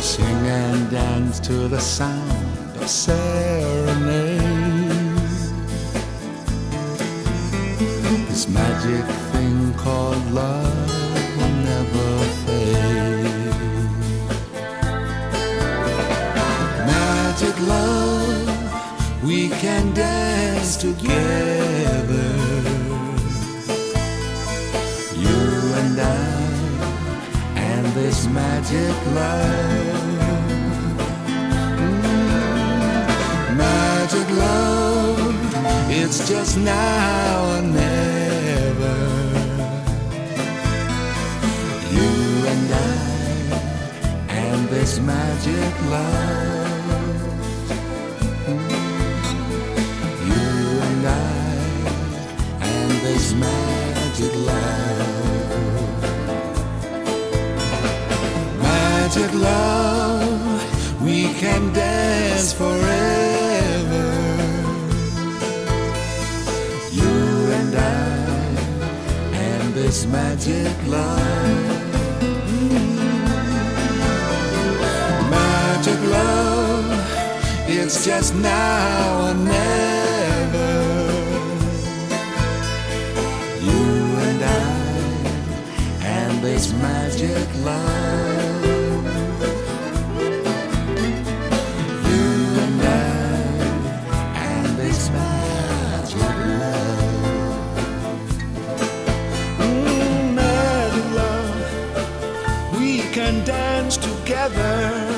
Sing and dance to the sound of serenades. This magic thing called love will never fade. Magic love, we can dance together. You and I, and this magic love. It's just now or never. You and I and this magic love. You and I and this magic love. Magic love, we can dance forever. magic love. Magic love, it's just now or never. You and I, and this magic love. together.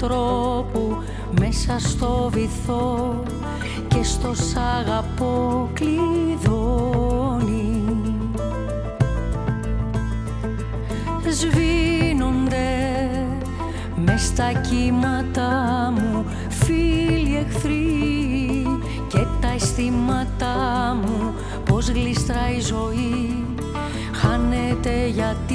τρόπου μέσα στο βυθό και στο σ' αγαπώ κλειδώνει. Σβήνονται μες στα κύματα μου φίλοι εχθροί και τα αισθήματά μου πως γλιστράει η ζωή. Χάνεται γιατί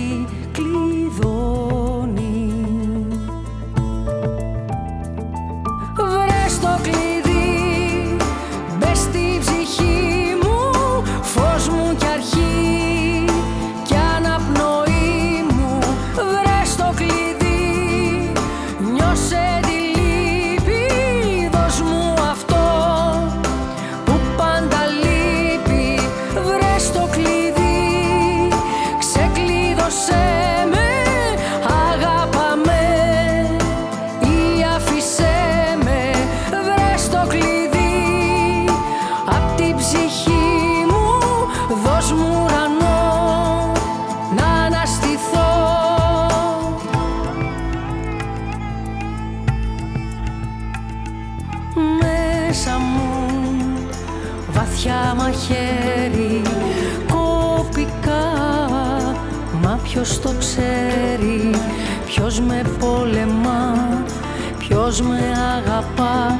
Με αγαπά;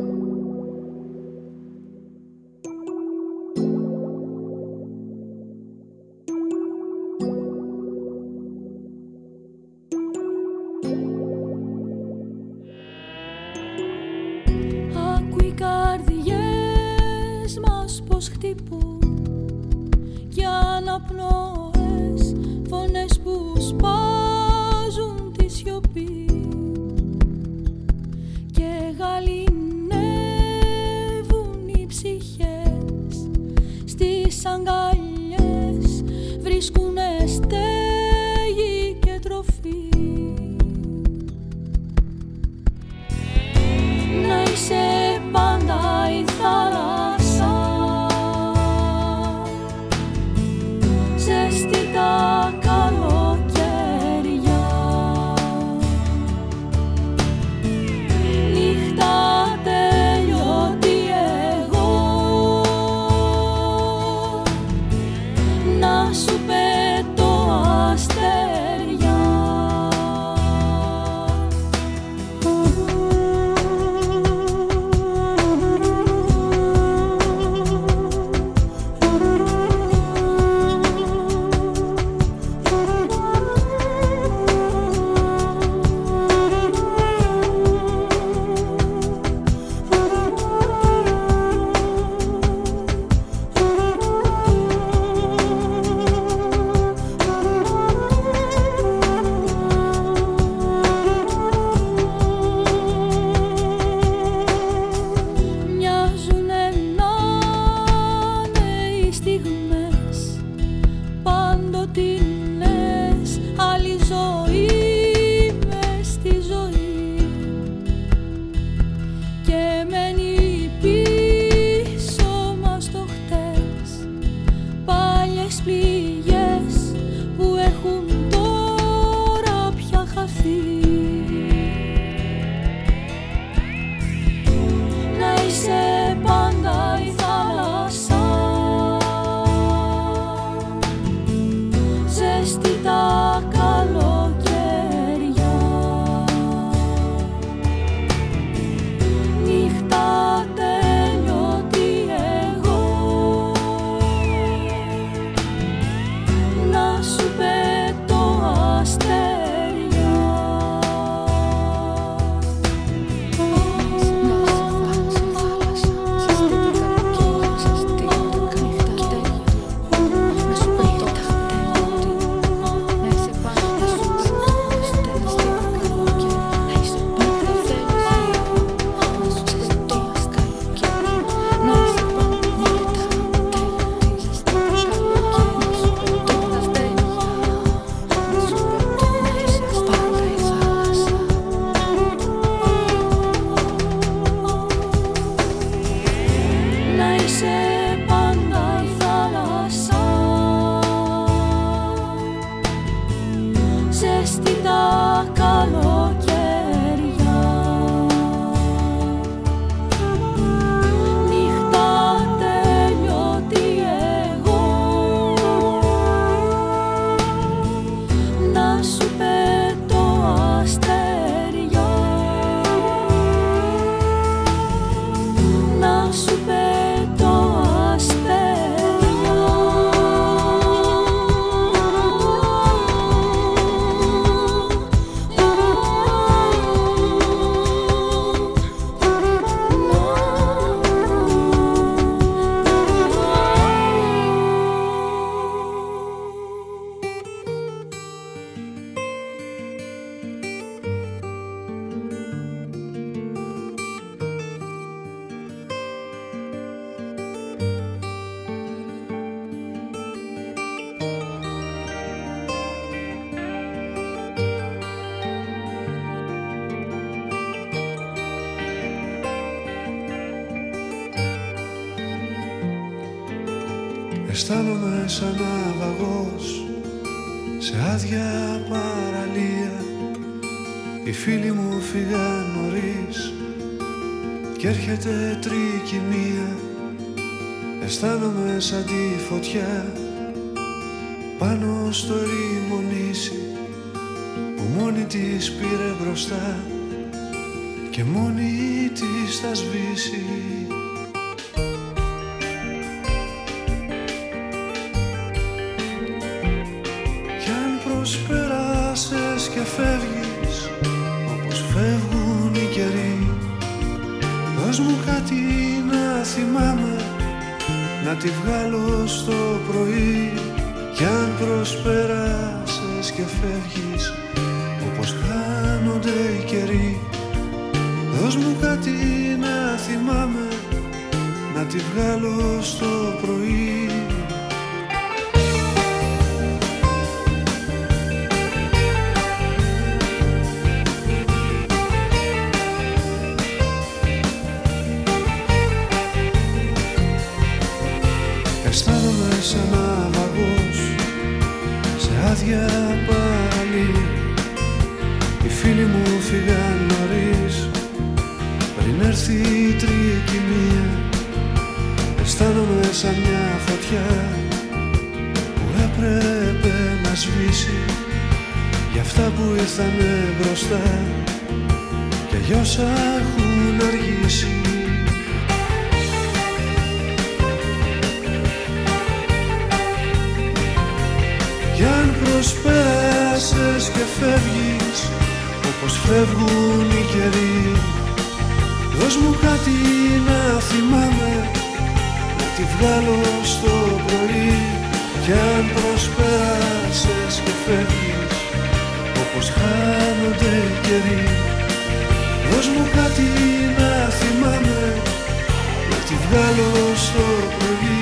θυμάμαι να τη βγάλω στο πρωί. Κι αν προσπέρασες και φεύγεις όπως χάνονται οι καιροί. Δώσ' μου κάτι να θυμάμαι να τη βγάλω στο πρωί.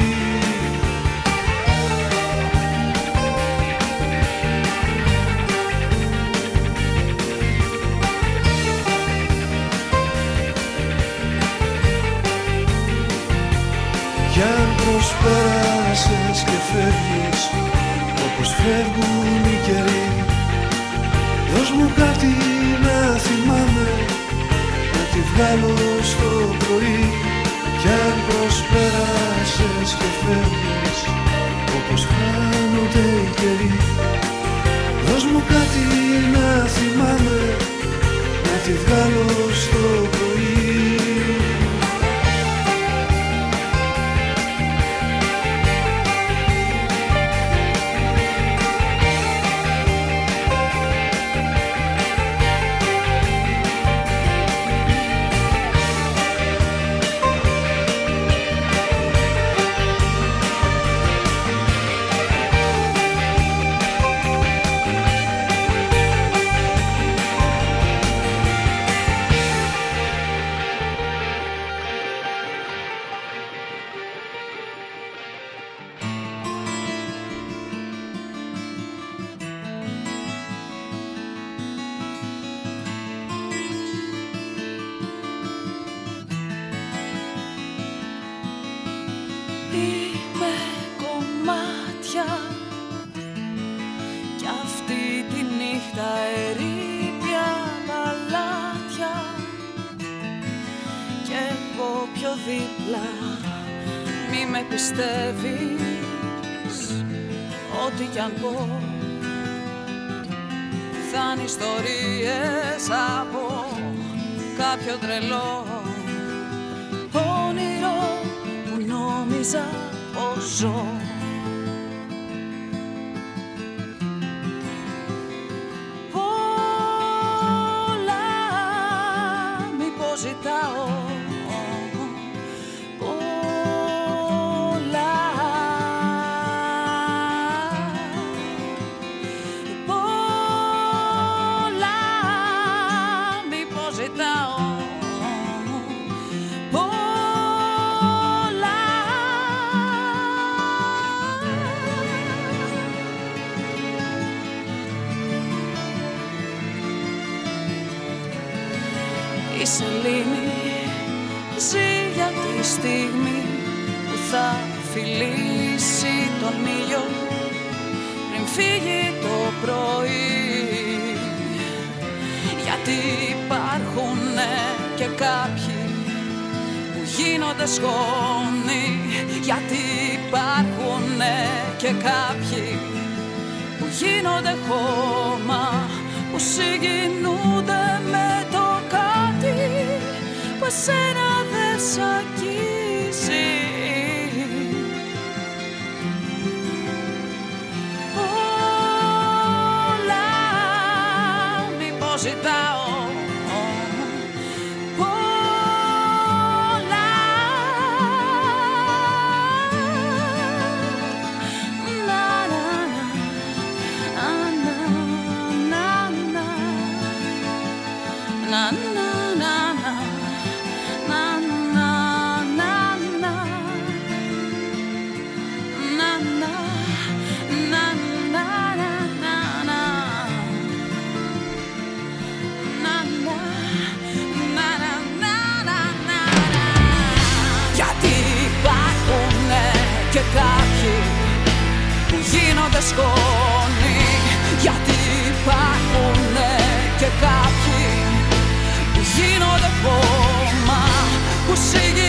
Όπως πέρασες και φεύγεις Όπως φεύγουν οι καιροί. Δώσ' μου κάτι να θυμάμαι Να τη βγάλω στο πρωί. Κι αν προσπέρασες και φεύγεις Όπως χάνονται οι καιροί. Δώσ' μου κάτι να θυμάμαι Να τη βγάλω στο πρωί. σκόνη Γιατί υπάρχουν και κάποιοι που γίνονται πόμα που σιγεί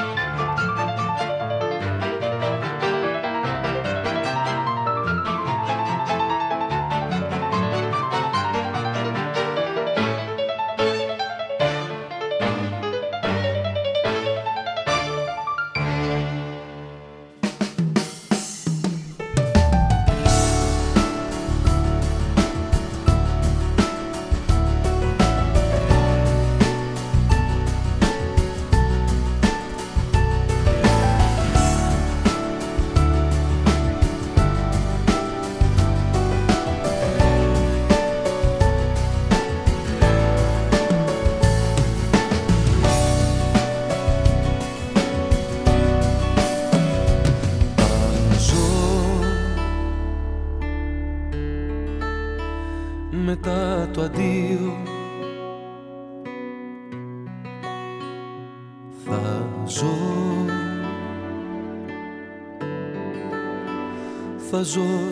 ζω.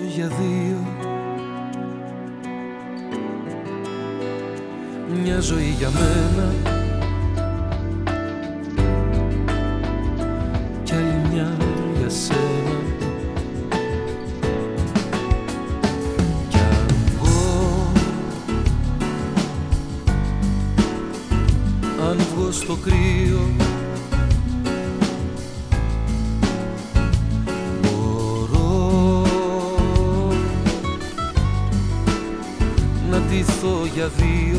havia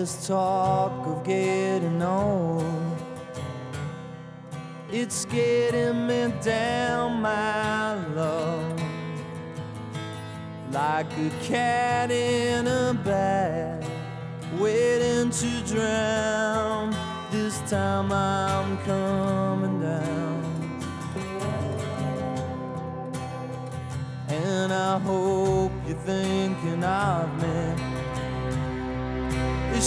this talk of getting old, it's getting me down, my love, like a cat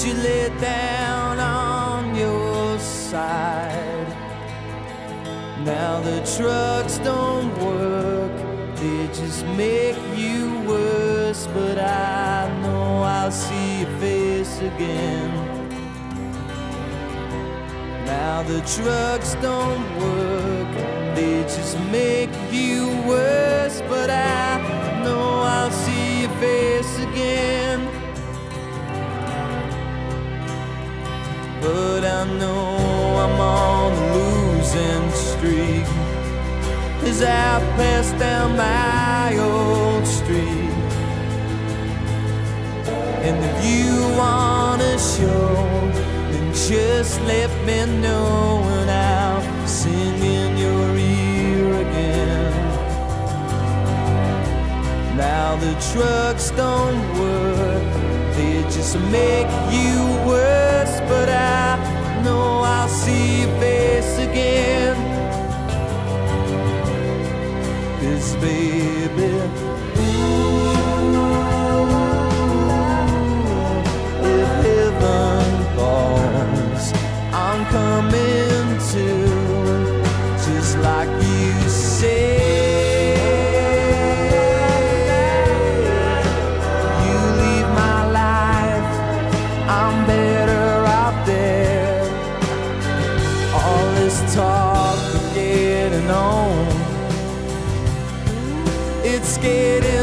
you lay down on your side. Now the trucks don't work, they just make you worse. But I know I'll see your face again. Now the trucks don't work, they just make you worse. But I know I'll see your face again. I know I'm on a losing streak. As I pass down my old street. And if you wanna show Then just let me know And I'll sing in your ear again. Now the trucks don't work they just make you worse, but I know I'll see your face again. Cause baby, if heaven falls, I'm coming to, just like you said. Talk of getting on, it's getting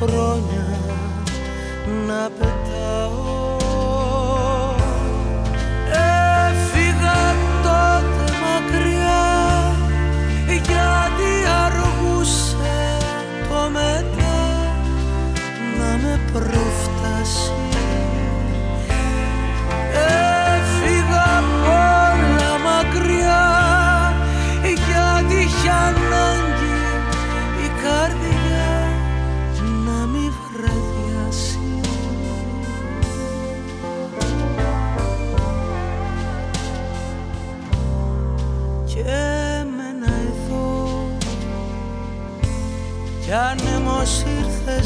χρόνια να πετύχω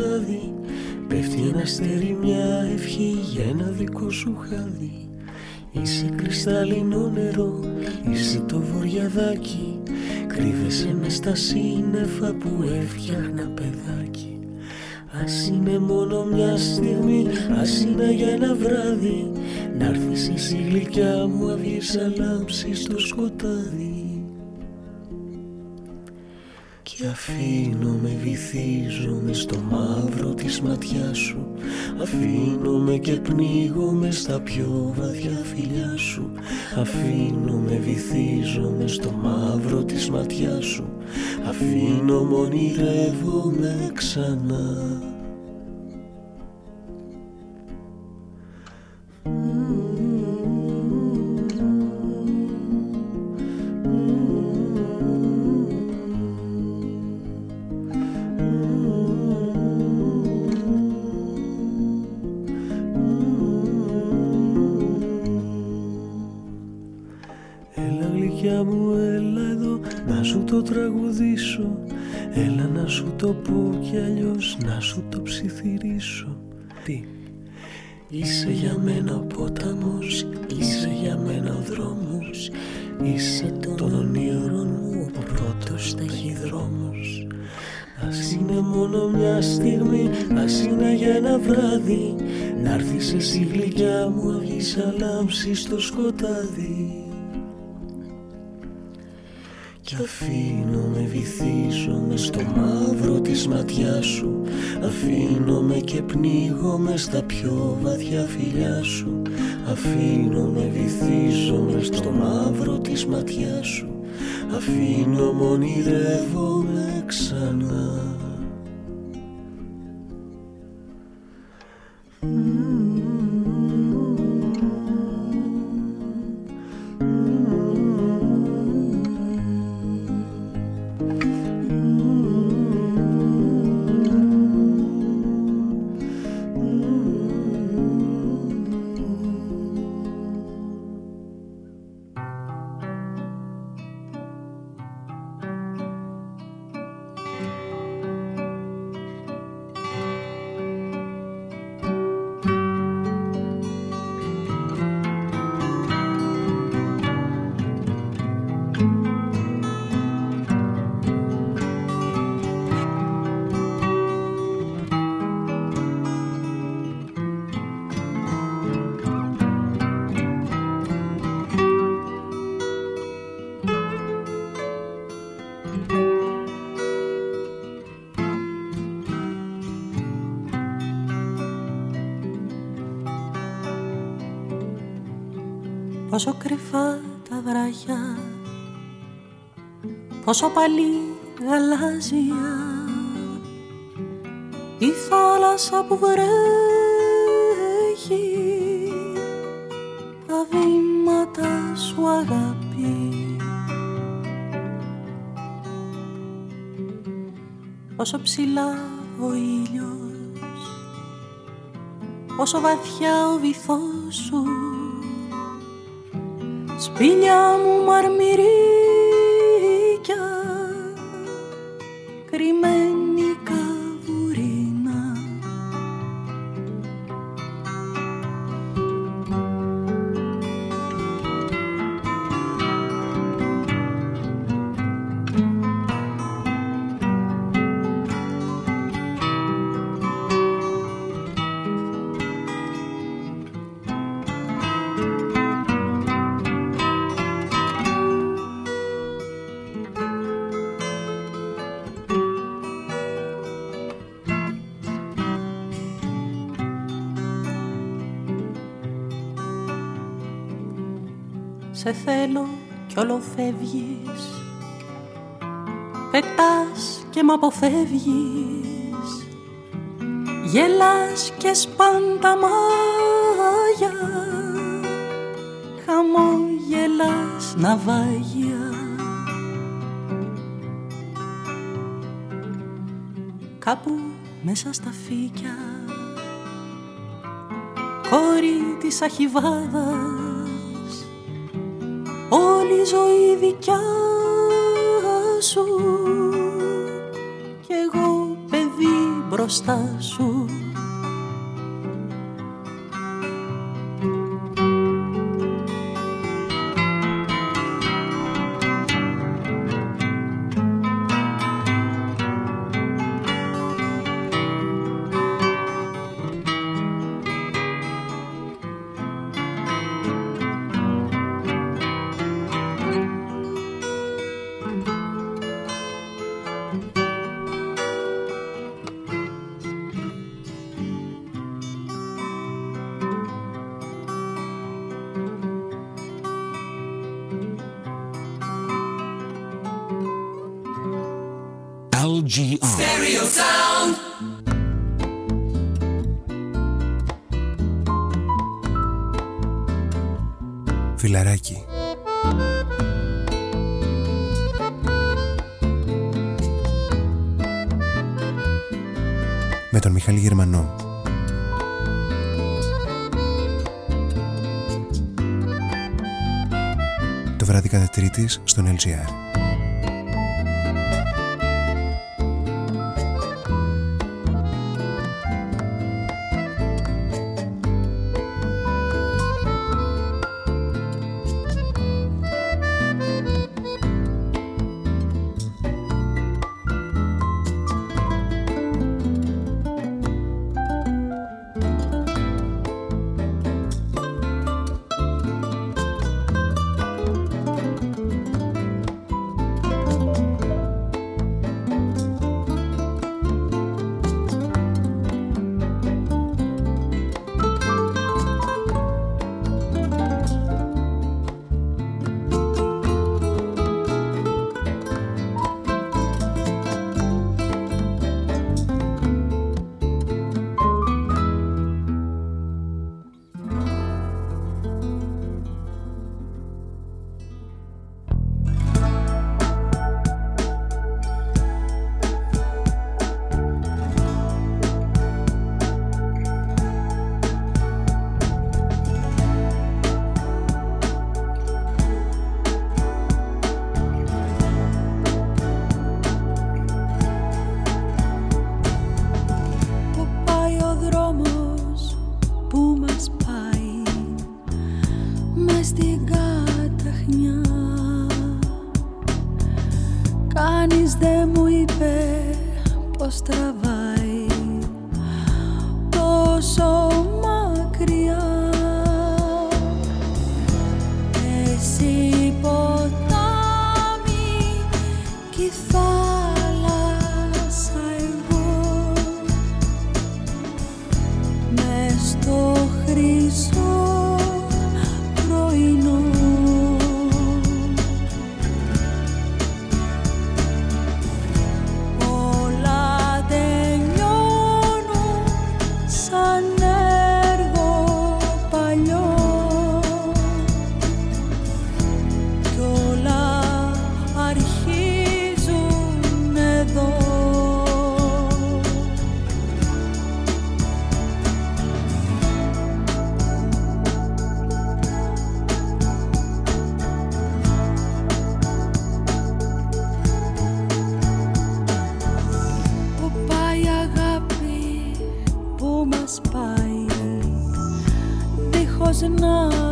σκοτάδι Πέφτει ένα αστέρι μια ευχή για ένα δικό σου χάδι Είσαι κρυσταλλινό νερό, είσαι το βοριαδάκι. Κρύβεσαι με στα σύννεφα που έφτιαχνα παιδάκι. Ας είναι μόνο μια στιγμή, ας είναι για ένα βράδυ. Να'ρθεις εσύ γλυκιά μου αυγής λάμψη στο σκοτάδι και αφήνω με βυθίζομαι στο μαύρο της ματιάς σου. Αφήνω με και πνίγομαι στα πιο βαθιά φιλιά σου. Αφήνω με βυθίζομαι στο μαύρο της ματιάς σου. Αφήνω μονηρεύομαι ξανά το πω κι αλλιώς να σου το ψιθυρίσω. Τι; Είσαι για μένα ο πόταμος, είσαι για μένα ο δρόμος Είσαι των ονείρων μου ο πρώτος ταχυδρόμος. Ας είναι μόνο μια στιγμή, ας είναι για ένα βράδυ Να έρθεις εσύ γλυκιά μου αυγή σαν λάμψη στο σκοτάδι Κι αφήνω με βυθίζομαι στο μαύρο της ματιάς σου. Αφήνω με και πνίγομαι στα πιο βαθιά φιλιά σου. Αφήνω με βυθίζομαι στο μαύρο της ματιάς σου. Αφήνω μονιδεύομαι ξανά Πόσο παλί γαλάζια Η θάλασσα που βρέχει Τα βήματα σου αγάπη. Πόσο ψηλά ο ήλιος Πόσο βαθιά ο βυθός σου σπήλια μου μαρμυρί θέλω κι όλο φεύγεις. Πετάς και μ' αποφεύγεις. Γελάς και σπάν τα μάγια. Χαμόγελας ναυάγια. Κάπου μέσα στα φύκια Κόρη της αχιβάδας όλη η ζωή δικιά σου. Κι εγώ παιδί μπροστά σου κατά τρίτης στον LGR πως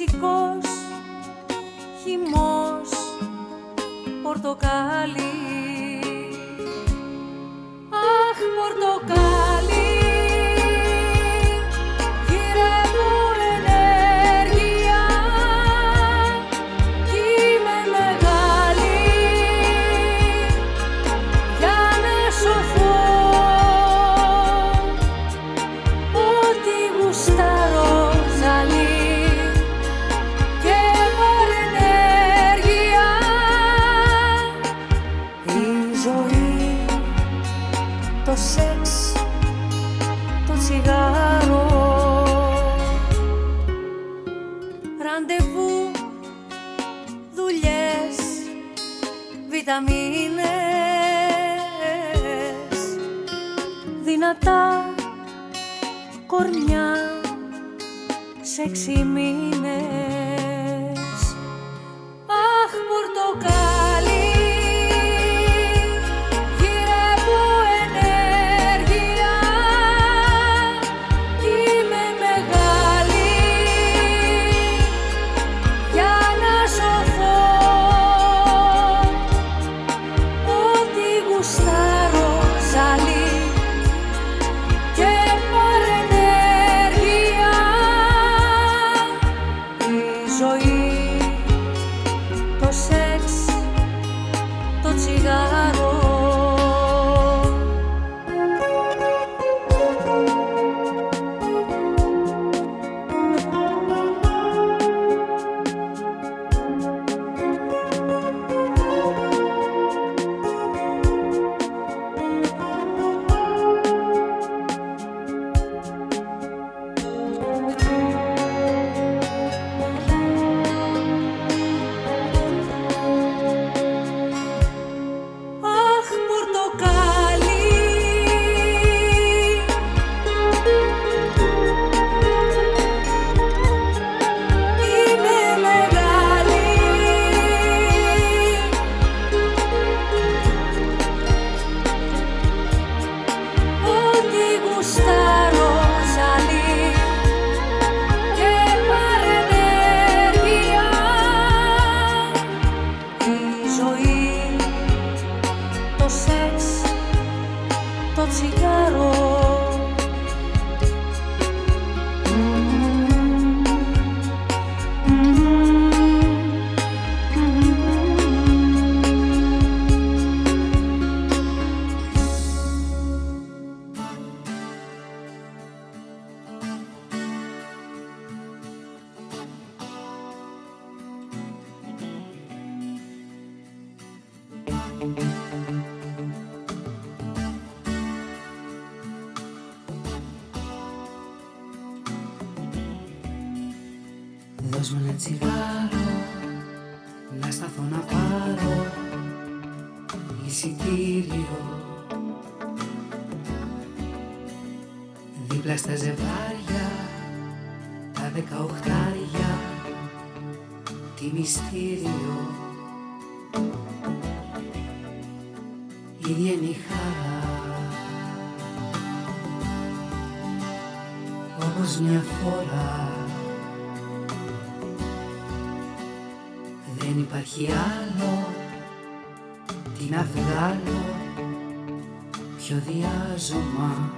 φυσικός χυμός πορτοκάλι. Αχ, πορτοκάλι. όπως μια φορά Δεν υπάρχει άλλο τι να βγάλω. Πιο διάζωμα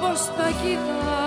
πως θα κοιτάς.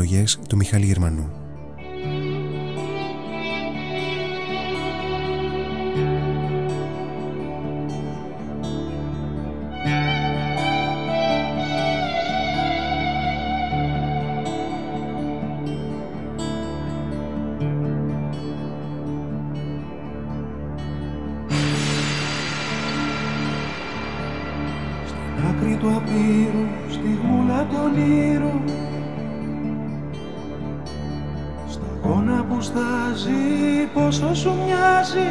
επιλογές του Μιχάλη Γερμανού. του απείρου, στη γούλα των ήρων μοιάζει, πόσο σου μοιάζει.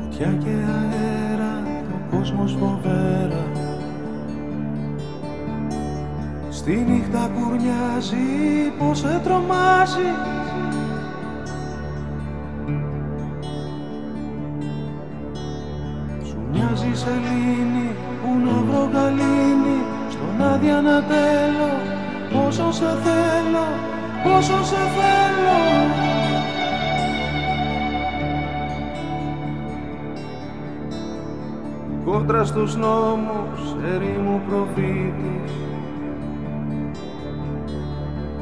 Φωτιά και αέρα, ο κόσμος φοβέρα. Στη νύχτα κουρνιάζει, πως σε τρομάζει. σε θέλω, πόσο σε θέλω. Κόντρα στους νόμους, ερήμου προφήτης.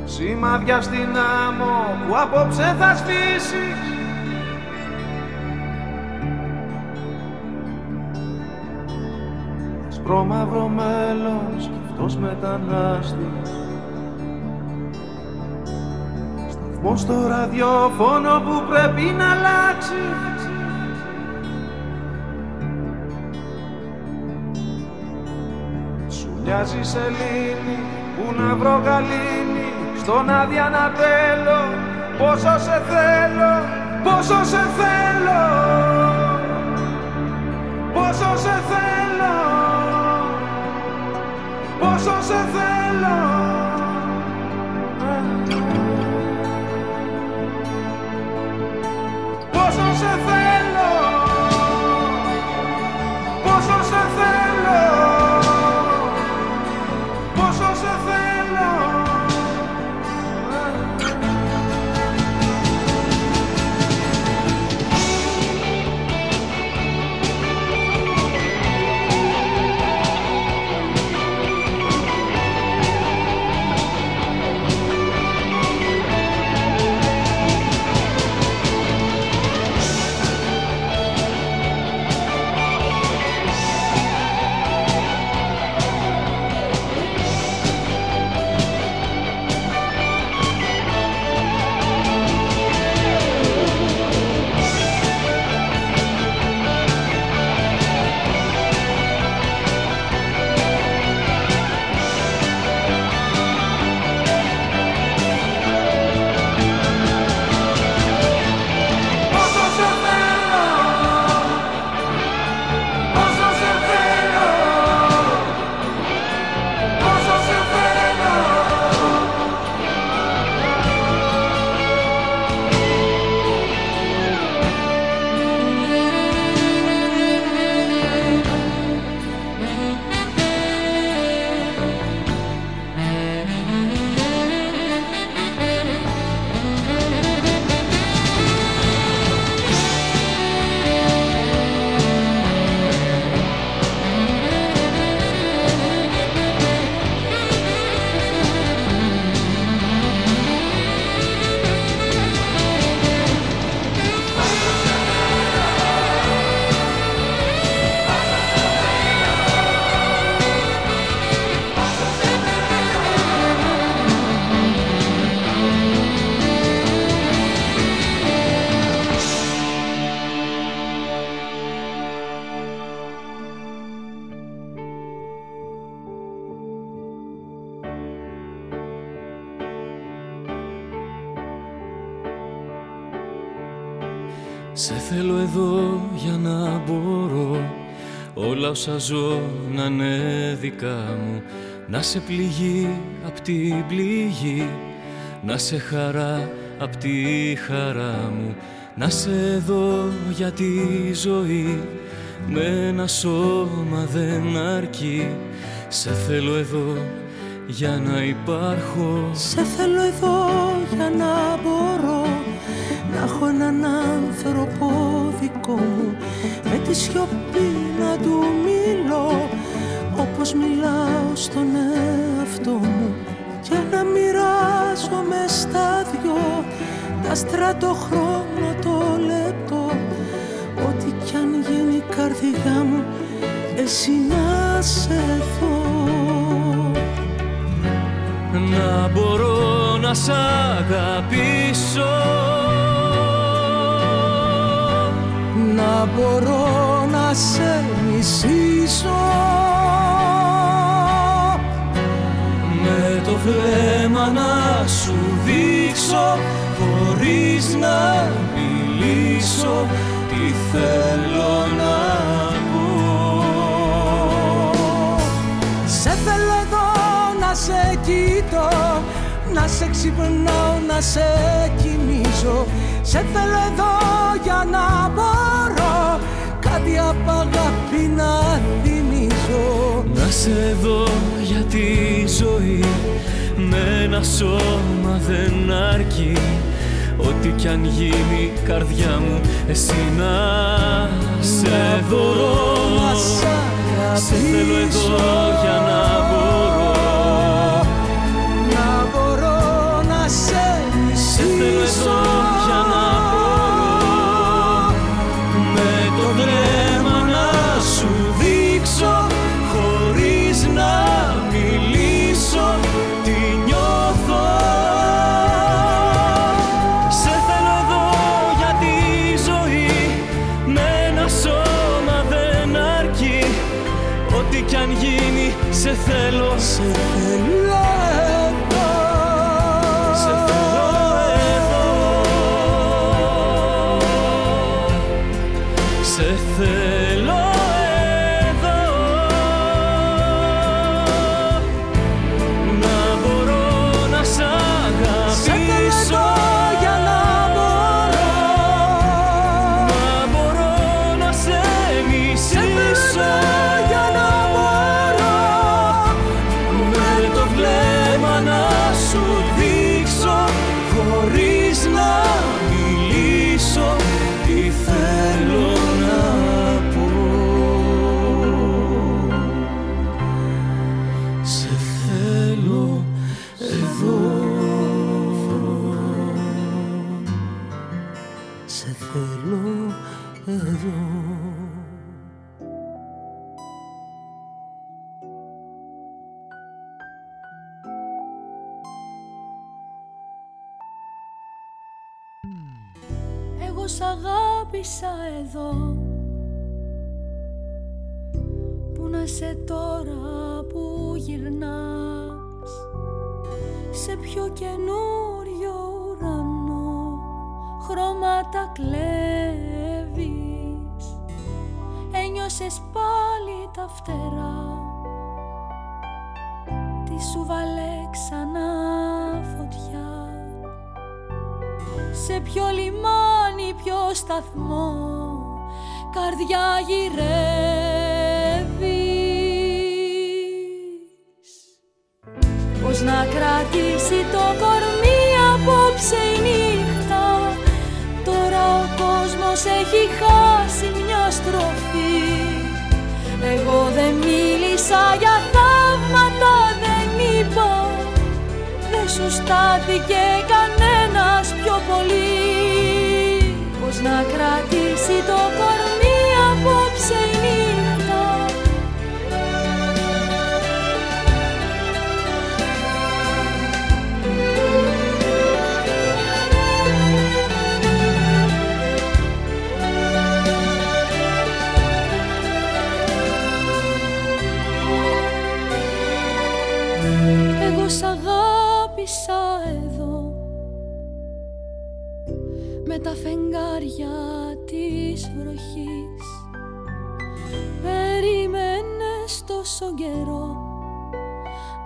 Σημάδια στην άμμο που απόψε θα σβήσεις. Σπρώμαυρο μέλος κι αυτός μετανάστης. Σταθμός στο ραδιόφωνο που πρέπει να αλλάξει. Σου μοιάζει σελήνη που να βρω γαλήνη στον άδεια να τέλω. Πόσο σε θέλω, πόσο σε θέλω. Πόσο σε θέλω πόσο σε θέλω όσα ζω να είναι δικά μου. Να σε πληγή απ' την πληγή Να σε χαρά απ' τη χαρά μου. Να σε εδώ για τη ζωή Με ένα σώμα δεν αρκεί. Σε θέλω εδώ για να υπάρχω. Σε θέλω εδώ για να μπορώ να έχω έναν άνθρωπο δικό μου με τη σιωπή να του μιλώ όπως μιλάω στον εαυτό μου. Και να μοιράζομαι στα δυο τα στρατοχρόνο το λεπτό. Ό,τι κι αν γίνει η καρδιά μου εσύ να σε δω. Να μπορώ να σ' αγαπήσω να μπορώ να σε μισήσω. Με το βλέμμα να σου δείξω Χωρίς να μιλήσω Τι θέλω να πω. Σε θέλω εδώ να σε κοιτώ να σε ξυπνάω, να σε κοιμίζω. Σε θέλω εδώ για να μπορώ κάτι απ' αγάπη να θυμίζω Να σε δω για τη ζωή Με ένα σώμα δεν αρκεί. Ό,τι κι αν γίνει καρδιά μου Εσύ να σε δω. Σε θέλω εδώ για να μπορώ. Να μπορώ να σε Σε Σε θέλω εδώ. Εγώ σ' αγάπησα εδώ. Πού να σε τώρα που γυρνάς; Σε πιο καινούριο ουρανό Χρώματα κλέβεις. Ένιωσες πάλι τα φτερά. Τι σου βάλε ξανά φωτιά. Σε ποιο λιμάνι, ποιο σταθμό Καρδιά γυρεύεις κόσμος έχει χάσει μια στροφή; Εγώ δεν μίλησα για θαύματα, δεν είπα. Δεν σου στάθηκε κανένας πιο πολύ. Πώς να κρατήσει το κορμί Με τα φεγγάρια της βροχής. Περίμενες τόσο καιρό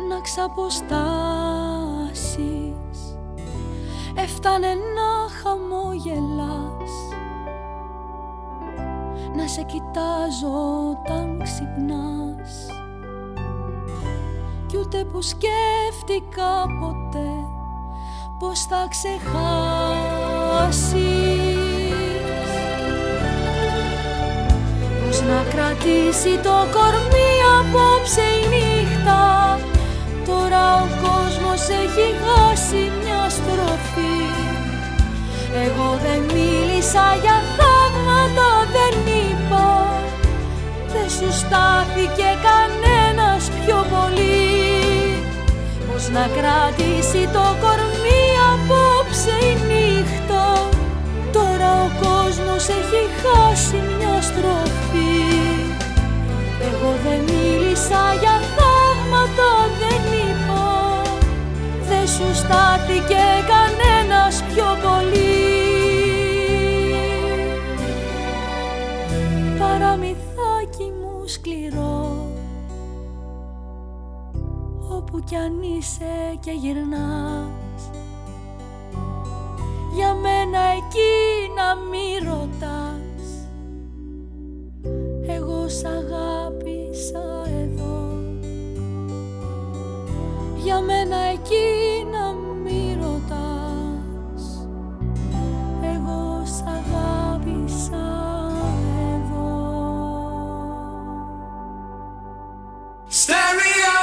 Να ξαποστάσεις. Έφτανε να χαμογελάς. Να σε κοιτάζω όταν ξυπνάς. Κι ούτε που σκέφτηκα ποτέ πως θα ξεχάσεις Πως να κρατήσει το κορμί απόψε η νύχτα. Τώρα ο κόσμος έχει χάσει μια στροφή. Εγώ δεν μίλησα για θαύματα, δεν είπα. Δεν σου στάθηκε κανένας πιο πολύ. Πώς να κρατήσει το κορμί ο κόσμος έχει χάσει μια στροφή. Εγώ δεν μίλησα για θαύματα, δεν είπα. Δεν σου στάθηκε κανένας πιο πολύ. Παραμυθάκι μου σκληρό Όπου κι αν είσαι και γυρνάς. Για μένα εκεί να μη ρωτάς. Εγώ σ' αγάπησα εδώ. Για μένα εκεί να μη ρωτάς. Εγώ σ' αγάπησα εδώ. Stereo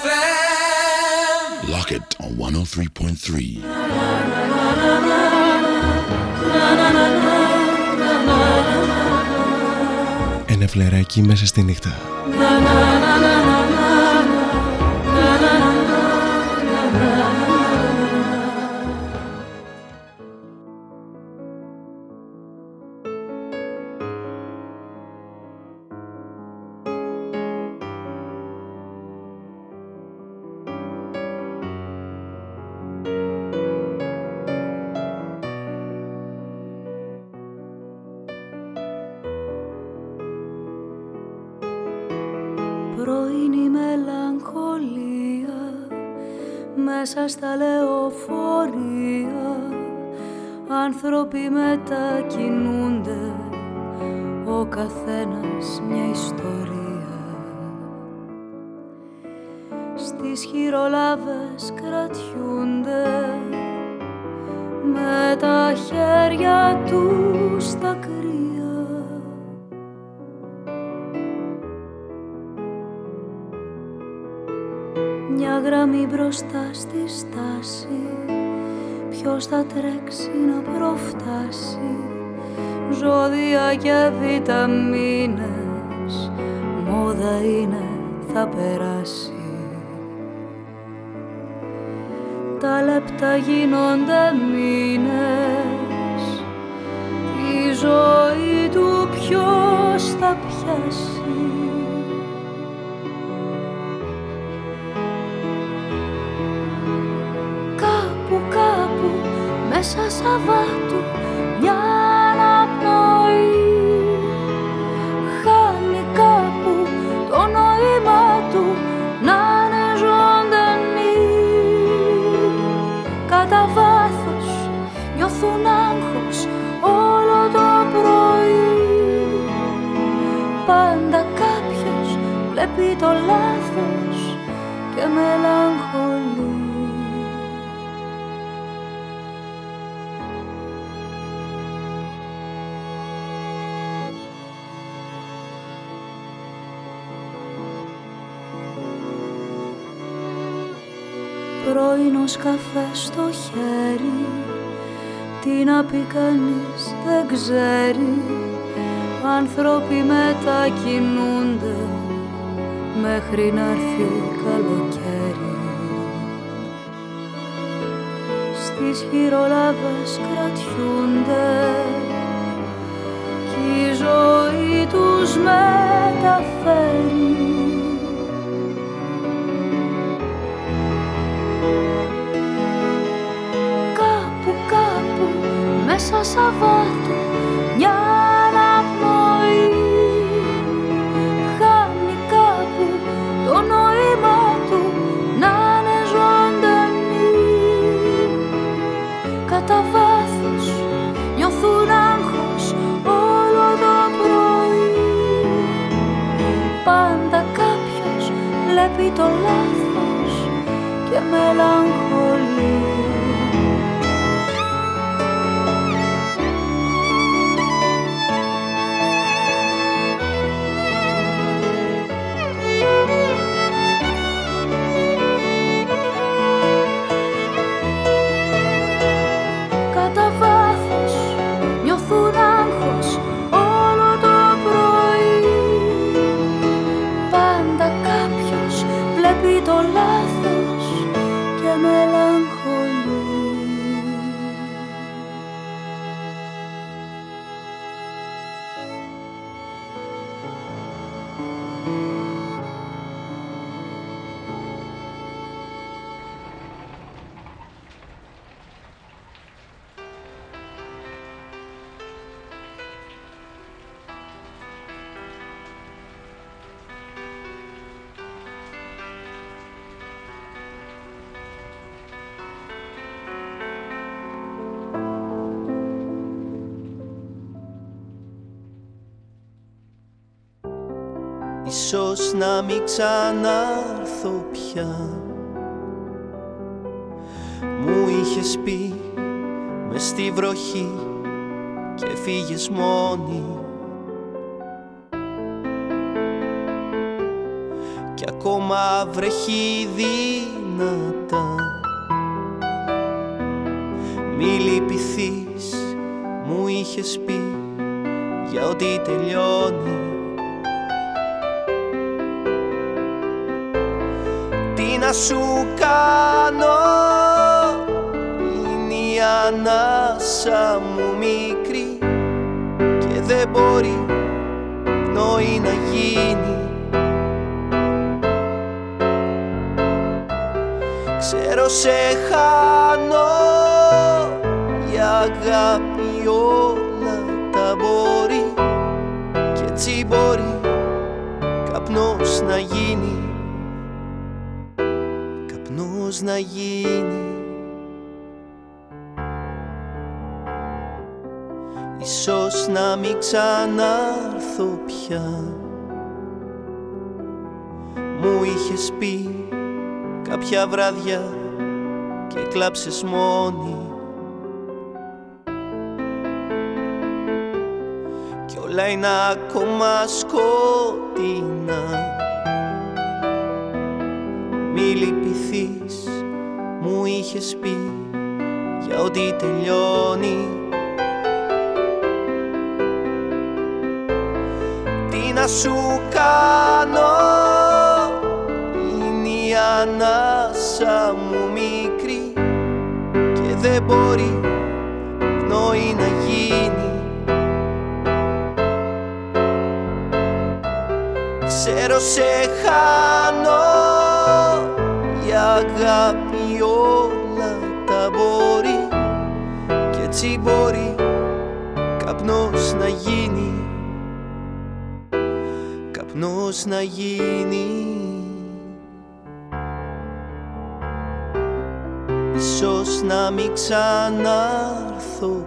FM Lock it on 103.3 φλεράκι μέσα στη νύχτα. Καφέ στο χέρι. Τι να πει κανείς δεν ξέρει. Άνθρωποι μετακινούνται Μέχρι να έρθει καλοκαίρι. Στις χειρολάβες κρατιούνται Κι η ζωή τους μεταφέρει μέσα Σαββάτου μια αναπνοή χάνει κάπου το νόημα του να είναι ζωντανή. Κατά βάθος νιώθουν άγχος όλο το πρωί. Πάντα κάποιος βλέπει το λάθος και μελαγχολεί Ίσως να μην ξανάρθω πια. Μου είχες πει μες στη βροχή και φύγες μόνη. Κι ακόμα βρέχει δύναμη δυνατά Μη λυπηθείς μου είχες πει για ό,τι τελειώνει να σου κάνω. Είναι η ανάσα μου μικρή και δεν μπορεί νόη να γίνει. Ξέρω σε χάνω να γίνει. Ίσως να μην ξανάρθω πια. Μου είχες πει κάποια βράδια και κλάψες μόνη. Κι όλα είναι ακόμα σκοτεινά. Μη λυπηθείς. μου είχες πει για ό,τι τελειώνει. Τι να σου κάνω είναι η ανάσα μου μικρή και δεν μπορεί πνοή να γίνει. Ξέρω σε χάνω να γίνει. Καπνός να γίνει. Ίσως να μην ξανάρθω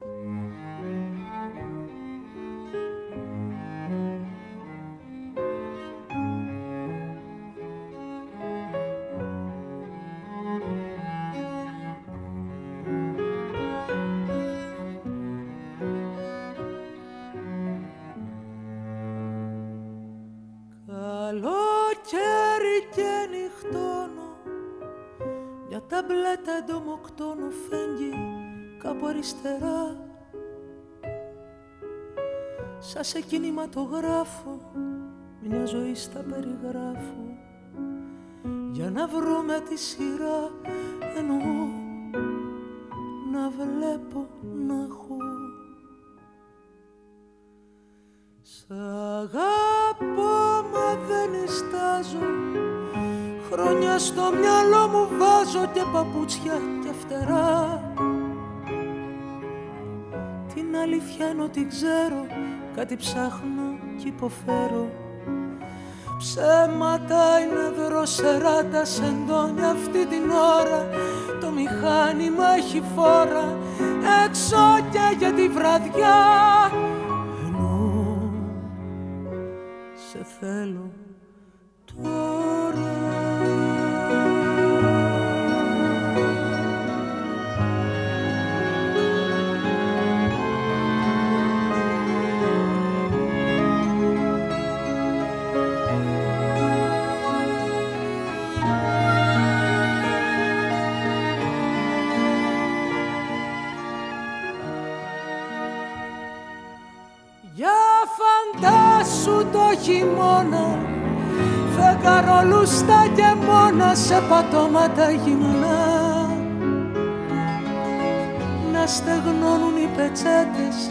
Κινηματογράφο μια ζωή στα περιγράφω. Για να βρούμε τη σειρά εννοώ να βλέπω να έχω. Σ' αγάπω μα δεν εστάζω. Χρόνια στο μυαλό μου βάζω και παπούτσια και φτερά. Αλήθεια είναι ότι ξέρω Κάτι ψάχνω κι υποφέρω. Ψέματα είναι δροσερά τα σεντόνια αυτή την ώρα. Το μηχάνημα έχει φόρα έξω και για τη βραδιά σε πατώματα γυμνά. Να στεγνώνουν οι πετσέτες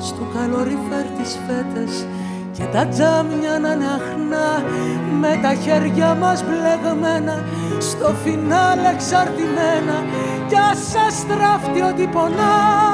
στο καλοριφέρ τις φέτες και τα τζάμια να αναχνά με τα χέρια μας μπλεγμένα στο φινάλ εξαρτημένα. Κι ας σας στράφτει ότι πονά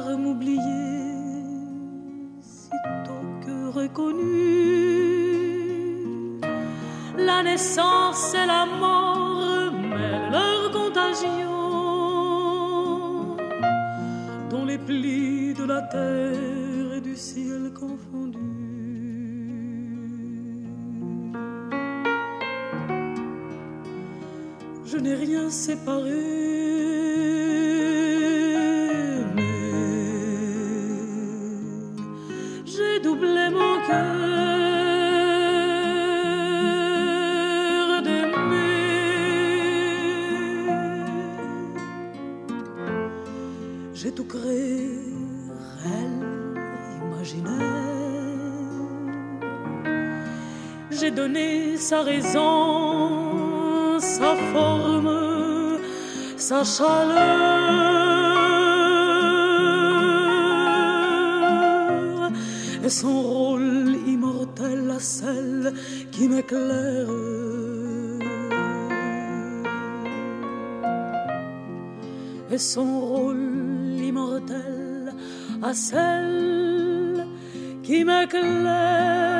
pouvoir m'oublier sitôt que reconnue. La naissance et la mort mêlent leur contagion dans les plis de la terre et du ciel confondus. je n'ai rien séparé sa forme, sa chaleur et son rôle immortel à celle qui m'éclaire. Et son rôle immortel à celle qui m'éclaire.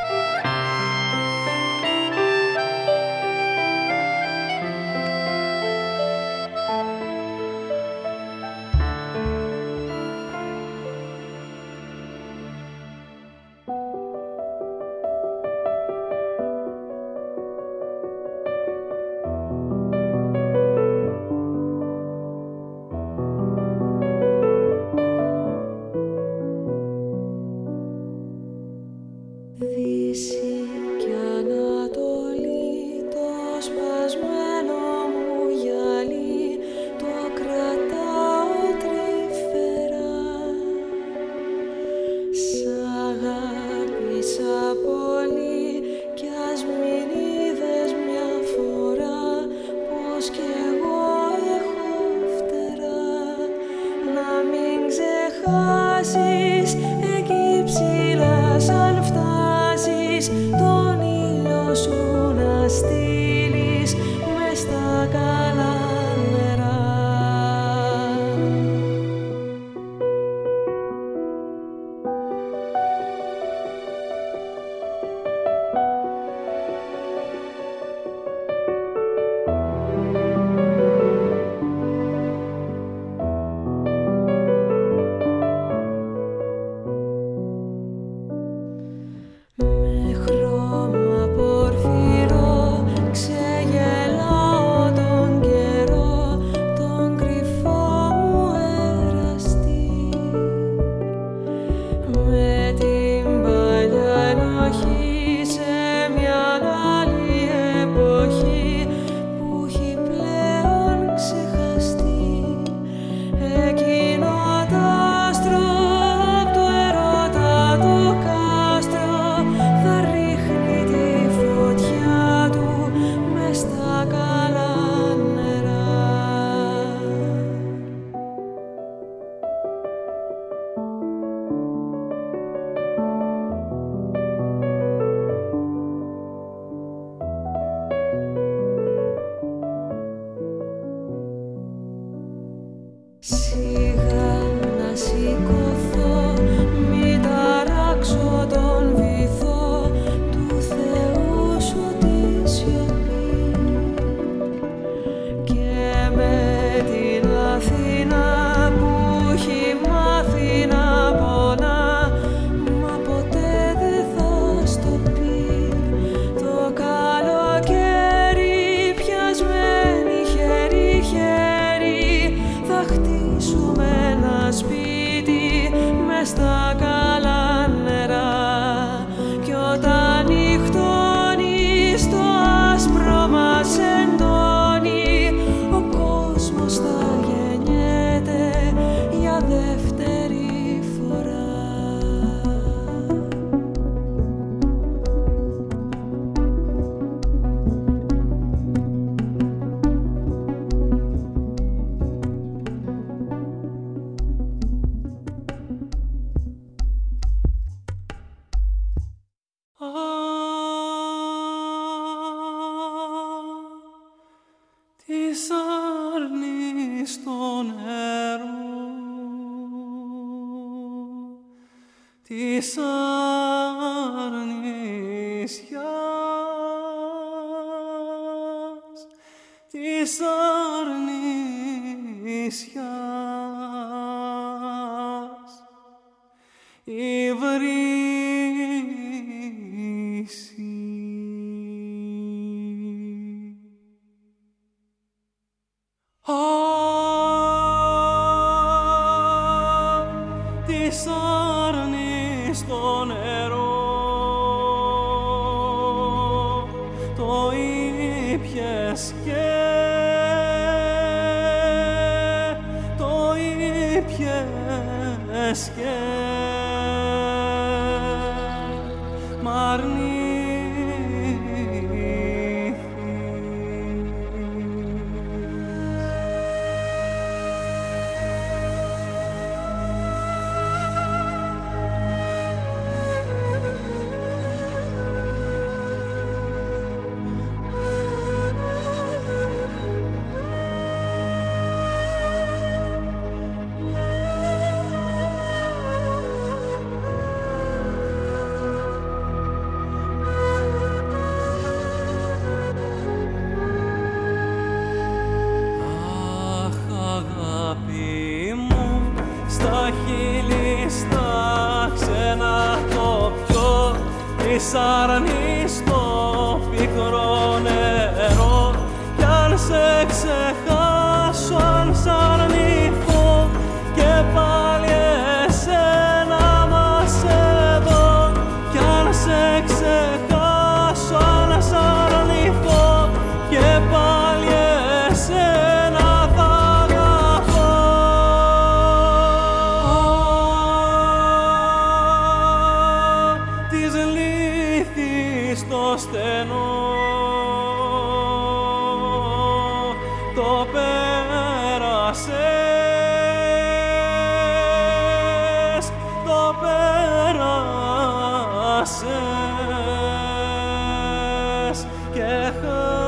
come.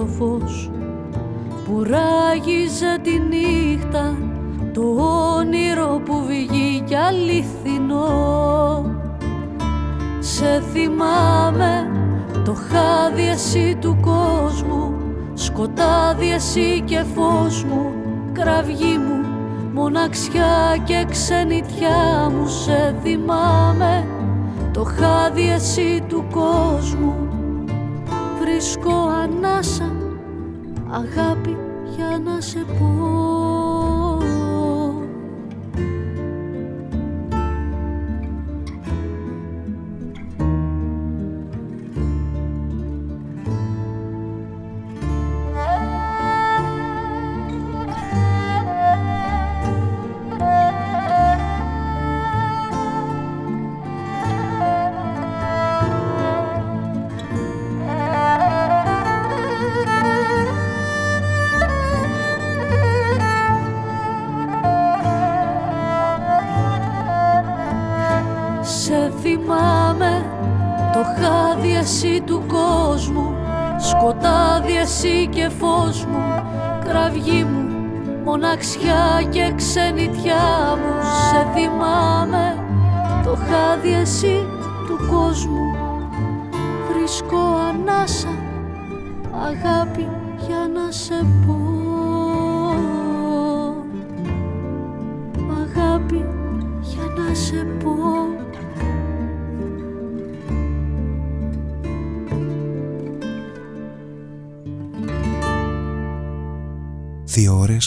Το φως που ράγιζε τη νύχτα το όνειρο που βγήκε αληθινό. Σε θυμάμαι το χάδι εσύ του κόσμου σκοτάδι εσύ και φως μου κραυγή μου Μοναξιά και ξενιτιά μου σε θυμάμαι. Το χάδι εσύ του κόσμου. Βρίσκω ανάσα αγάπη για να σε πω μοναξιά και ξενιτιά μου. Σε θυμάμαι το χάδι εσύ του κόσμου. Βρίσκω ανάσα, αγάπη για να σε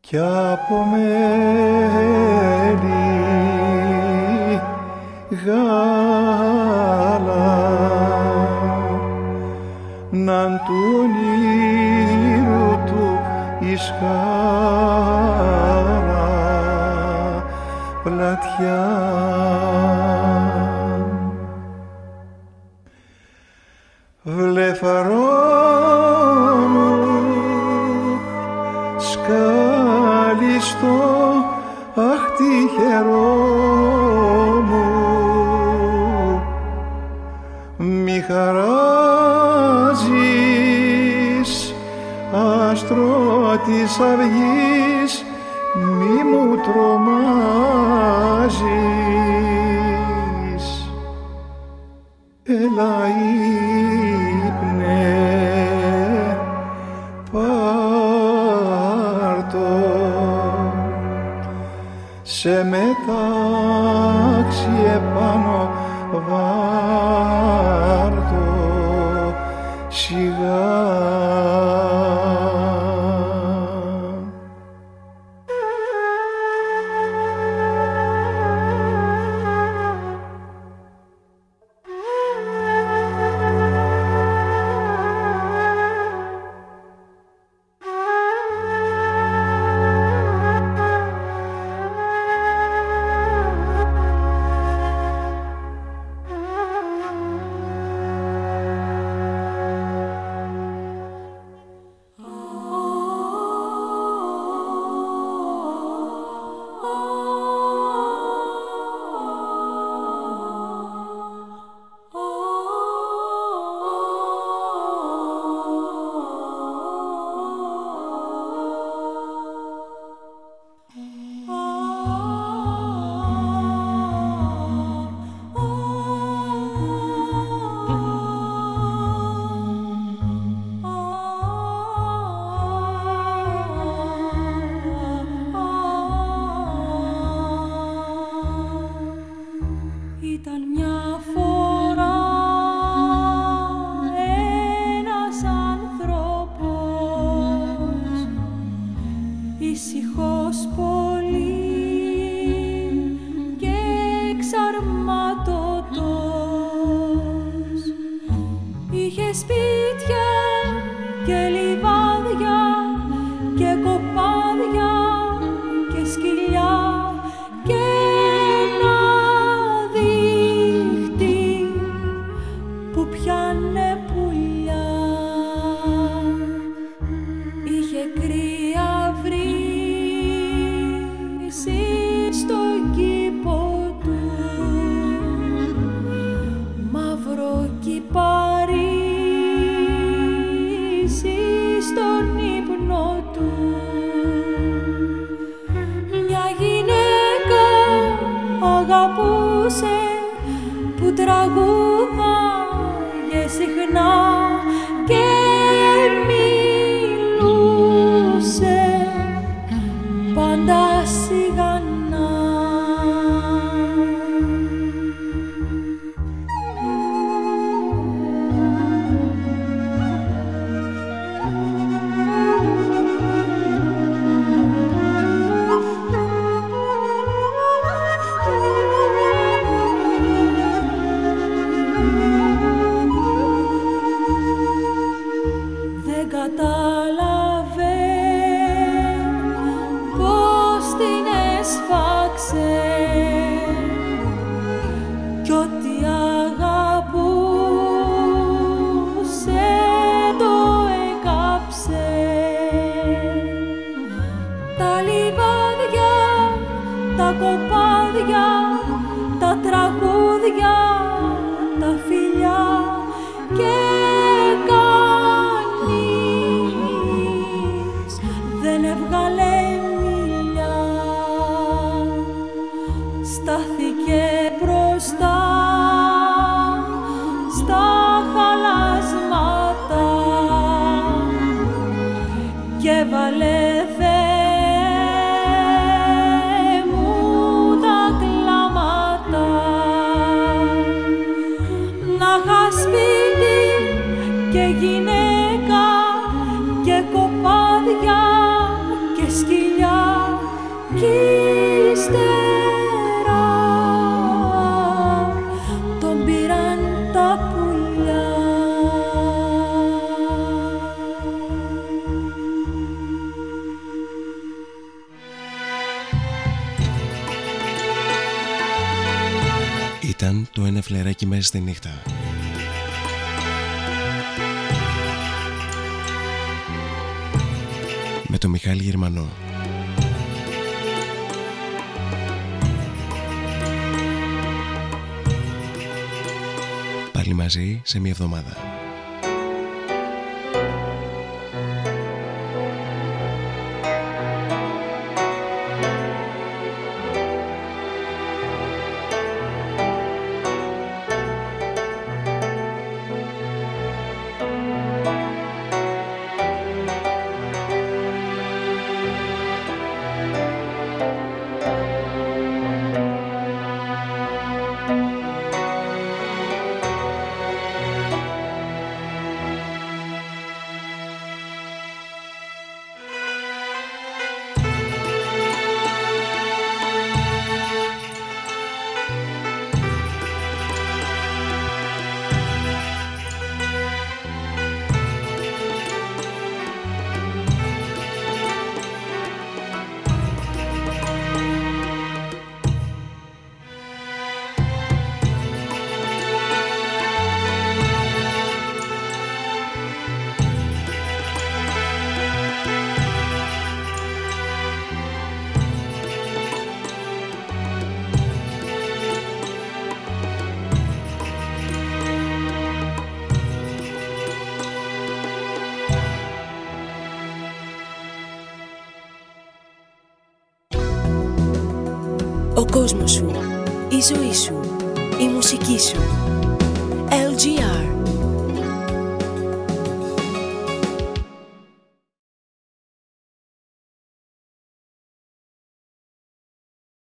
κι από μέλι γάλα ναν του ονείρου του εις πλατιά της αυγής μη μου τρομάς. semiafdomada. Σε μια εβδομάδα. η ζωή σου, η μουσική σου. LGR